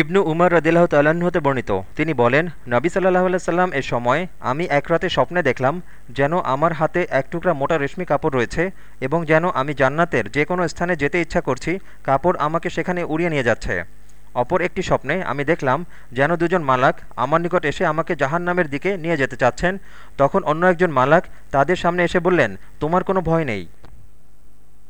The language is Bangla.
ইবনু উমর রদিল্লাহ তাল্লাহ্ন হতে বর্ণিত। তিনি বলেন, নবী সাল্লাহ সাল্লাম এর সময় আমি এক রাতে স্বপ্নে দেখলাম যেন আমার হাতে এক টুকরা মোটা রেশমি কাপড় রয়েছে এবং যেন আমি জান্নাতের যে কোনো স্থানে যেতে ইচ্ছা করছি, কাপড় আমাকে সেখানে উড়িয়ে নিয়ে যাচ্ছে। অপর একটি স্বপ্নে আমি দেখলাম যেন দুজন মালাক আমার নিকট এসে আমাকে জাহান নামের দিকে নিয়ে যেতে চাচ্ছেন, তখন অন্য একজন মালাক তাদের সামনে এসে বললেন, তোমার কোনো ভয় নেই।